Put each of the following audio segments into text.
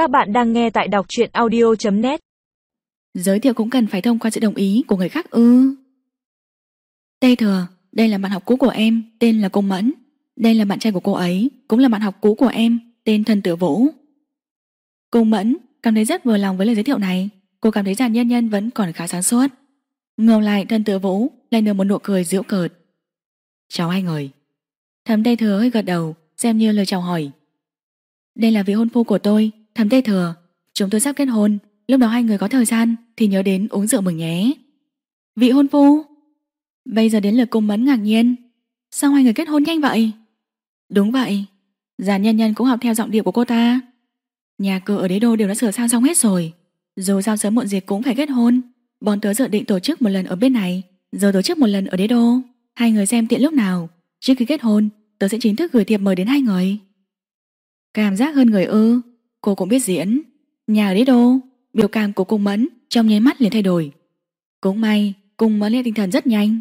Các bạn đang nghe tại đọc truyện audio.net Giới thiệu cũng cần phải thông qua sự đồng ý của người khác ư? Tây Thừa, đây là bạn học cũ của em, tên là Cung Mẫn. Đây là bạn trai của cô ấy, cũng là bạn học cũ của em, tên Thần Tử Vũ. Cung Mẫn cảm thấy rất vừa lòng với lời giới thiệu này. Cô cảm thấy giàn nhân nhân vẫn còn khá sáng suốt. Ngược lại Thần Tử Vũ lại nở một nụ cười giễu cợt. Chào hai người. Thầm Tây Thừa hơi gật đầu Xem như lời chào hỏi. Đây là vị hôn phu của tôi Thầm Tây Thừa Chúng tôi sắp kết hôn, Lúc đó hai người có thời gian Thì nhớ đến uống rượu mừng nhé. Vị hôn phu, Bây giờ đến lượt cung mẫn ngạc nhiên, Sao hai người kết hôn nhanh vậy? Đúng vậy, già nhân nhân cũng học theo giọng điệu của cô ta. Nhà cửa ở đế đô đều đã sửa sang xong hết rồi, Dù sao sớm muộn gì cũng phải kết hôn. Bọn tớ dự định tổ chức một lần ở bên này, Giờ tổ chức một lần ở đế đô. Hai người xem tiện lúc nào, Trước khi kết hôn, Tớ sẽ chính thức gửi thiệp mời đến hai người. Cảm giác hơn người ư? Cô cũng biết diễn. Nhà ở đế đô Biểu cảm của cung mẫn Trong nháy mắt liền thay đổi. Cũng may, Cung mẫn lên tinh thần rất nhanh.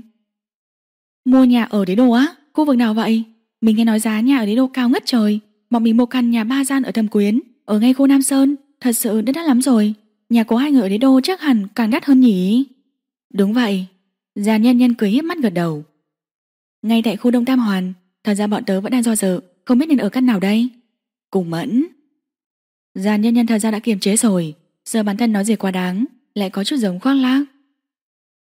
Mua nhà ở đế đô á, Khu vực nào vậy? Mình nghe nói giá nhà ở đế đô cao ngất trời. Bọn mình mua căn nhà ba gian ở Thâm Quyến, Ở ngay khu Nam Sơn. Thật sự đắt đắt lắm rồi. Nhà của hai người ở đế đô chắc hẳn càng đắt hơn nhỉ? Đúng vậy. Già nhân nhân cười hiếp mắt gật đầu. Ngay tại khu Đông Tam Hoàn, Thật ra bọn tớ vẫn đang do dự, Không biết nên ở căn nào đây. Cùng mẫn Già nhân nhân thật ra đã kiềm chế rồi. Giờ bản thân nói gì quá đáng, Lại có chút giống khoác lác.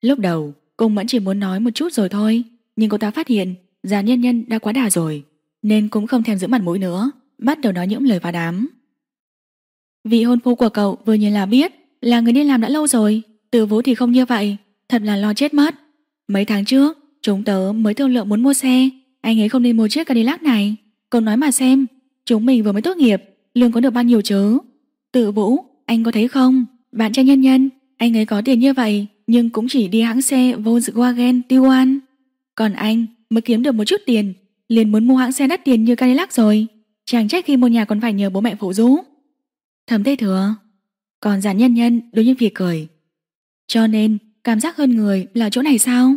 Lúc đầu Cung mẫn chỉ muốn nói một chút rồi thôi, Nhưng cô ta phát hiện Già nhân nhân đã quá đà rồi, Nên cũng không thèm giữ mặt mũi nữa, Bắt đầu nói những lời phá đám. Vị hôn phu của cậu vừa nhìn là biết Là người đi làm đã lâu rồi, Từ vũ thì không như vậy, Thật là lo chết mất. Mấy tháng trước, Chúng tớ mới thương lượng muốn mua xe, Anh ấy không nên mua chiếc Cadillac này. Cậu nói mà xem, Chúng mình vừa mới tốt nghiệp Lương có được bao nhiêu chớ? Tự vũ, Anh có thấy không? Bạn trai nhân nhân, Anh ấy có tiền như vậy, Nhưng cũng chỉ đi hãng xe Volkswagen Tiguan. Còn anh, mới kiếm được một chút tiền, liền muốn mua hãng xe đắt tiền như Cadillac rồi. Chàng trách khi mua nhà còn phải nhờ bố mẹ phụ giúp. Thầm thế thừa. Còn giản nhân nhân đối với việc cười. Cho nên, cảm giác hơn người là chỗ này sao?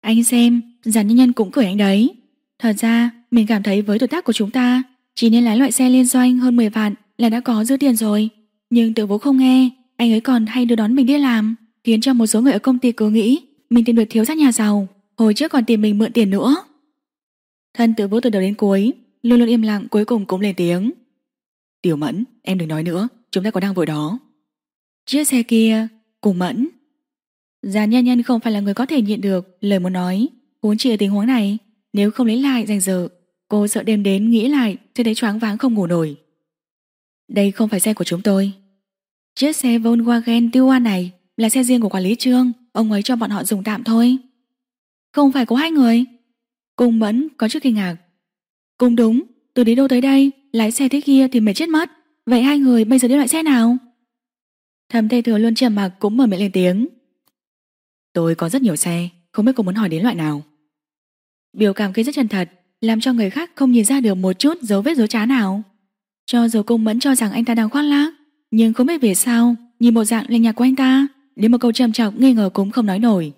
Anh xem Giản nhân nhân cũng cười anh đấy. Thật ra, mình cảm thấy với tuổi tác của chúng ta chỉ nên lái loại xe liên doanh hơn 10 vạn Là đã có dư tiền rồi. Nhưng tự vũ không nghe, Anh ấy còn hay đưa đón mình đi làm, Khiến cho một số người ở công ty cứ nghĩ Mình tìm được thiếu gia nhà giàu, Hồi trước còn tìm mình mượn tiền nữa. Thân tự vũ từ đầu đến cuối, Luôn luôn im lặng, cuối cùng cũng lên tiếng. Tiểu mẫn, em đừng nói nữa, Chúng ta có đang vội đó. Chiếc xe kia cùng mẫn. Già nhân nhân không phải là người có thể nhịn được Lời muốn nói, Huống chi ở tình huống này, Nếu không lấy lại dành dự Cô sợ đêm đến nghĩ lại Sẽ thấy choáng váng không ngủ nổi. Đây không phải xe của chúng tôi. Chiếc xe Volkswagen Tiguan này Là xe riêng của quản lý trương. Ông ấy cho bọn họ dùng tạm thôi. Không phải có hai người. Cùng mẫn có chút kinh ngạc. Cùng đúng, Từ đi đâu tới đây, Lái xe thế kia thì mệt chết mất. Vậy hai người bây giờ đi loại xe nào? Thầm tây thừa luôn trầm mặc cũng mở miệng lên tiếng. Tôi có rất nhiều xe, Không biết cô muốn hỏi đến loại nào. Biểu cảm kia rất chân thật. Làm cho người khác không nhìn ra được một chút dấu vết dấu trá nào. Cho dù cung mẫn cho rằng anh ta đang khoác lác, Nhưng không biết vì sao, Nhìn một dạng lành nhạc của anh ta, Đến một câu trầm trọng nghi ngờ cũng không nói nổi.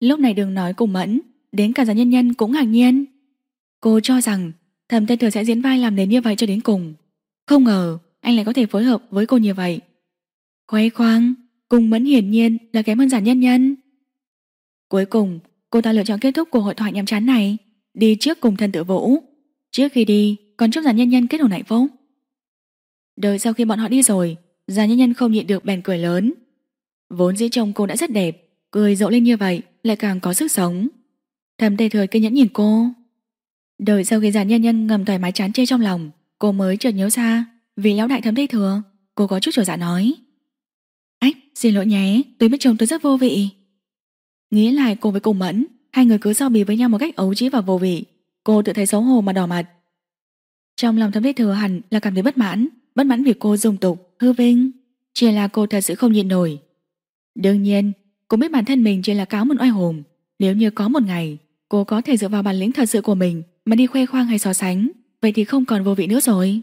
Lúc này đừng nói cùng mẫn, Đến cả giả nhân nhân cũng ngạc nhiên. Cô cho rằng thầm tên thừa sẽ diễn vai làm đến như vậy cho đến cùng. Không ngờ, anh lại có thể phối hợp với cô như vậy. Khoe khoang Cùng mẫn hiển nhiên là kém hơn giả nhân nhân. Cuối cùng, Cô ta lựa chọn kết thúc cuộc hội thoại nhàm chán này. Đi trước cùng thần tự vũ. Trước khi đi còn chúc giả nhân nhân kết hôn hạnh phúc. Đợi sau khi bọn họ đi rồi Giả nhân nhân không nhịn được bèn cười lớn. Vốn dĩ chồng cô đã rất đẹp, Cười rộ lên như vậy, lại càng có sức sống. Thầm tề thời kiên nhẫn nhìn cô. Đợi sau khi giả nhân nhân ngầm thoải mái chán chê trong lòng, Cô mới chợt nhớ ra, Vì lão đại thấm tây thừa, Cô có chút trở dạ nói. Ách, xin lỗi nhé, Tôi biết chồng tôi rất vô vị. Nghĩ lại cô với cùng mẫn Hai người cứ giao bì với nhau một cách ấu trĩ và vô vị. Cô tự thấy xấu hổ mà đỏ mặt. Trong lòng thấm tây thừa hẳn là cảm thấy bất mãn Bất mãn vì cô dùng tục, hư vinh. Chỉ là cô thật sự không nhịn nổi. Đương nhiên Cô biết bản thân mình chỉ là cáo một oai hùng. Nếu như có một ngày Cô có thể dựa vào bản lĩnh thật sự của mình Mà đi khoe khoang hay so sánh Vậy thì không còn vô vị nữa rồi.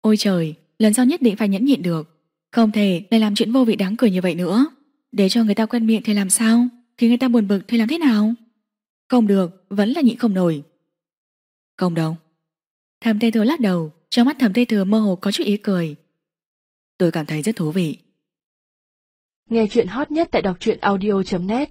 Ôi trời, lần sau nhất định phải nhẫn nhịn được. Không thể lại làm chuyện vô vị đáng cười như vậy nữa. Để cho người ta quen miệng thì làm sao? Khi người ta buồn bực thì làm thế nào? Không được, vẫn là nhịn không nổi. Không đâu. Thầm tê thừa lắc đầu Trong mắt thầm tê thừa mơ hồ có chút ý cười. Tôi cảm thấy rất thú vị. Nghe chuyện hot nhất tại đọc truyện audio.net